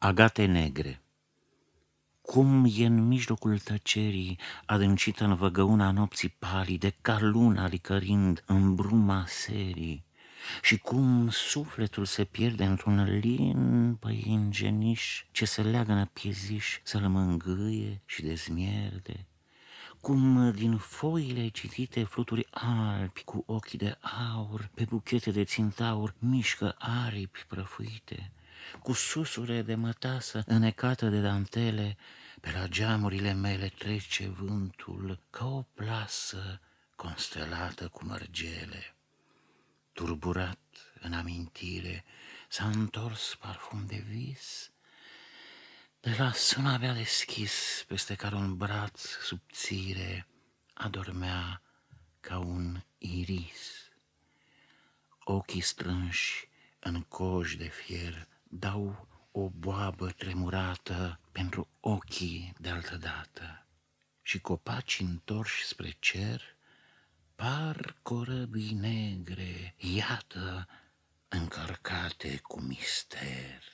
Agate negre. Cum e în mijlocul tăcerii, adâncită în văgăuna nopții palide, ca luna licărind în bruma serii, și cum sufletul se pierde într-un lin păingeniș ce se leagă pieziș să-l mângâie și dezmierde, cum din foile citite fluturi albi cu ochii de aur, pe buchete de țintaur mișcă aripi prăfuite, cu susure de mătasă înecată de dantele, pe la geamurile mele trece vântul ca o plasă constelată cu mărgele. Turburat în amintire, s-a întors parfum de vis, de la sun avea deschis, peste care un braț subțire adormea ca un iris. Ochii strânși în coș de fier dau o boabă tremurată pentru ochii de altă dată și copaci întorși spre cer par corăbii negre, iată, încărcate cu mister.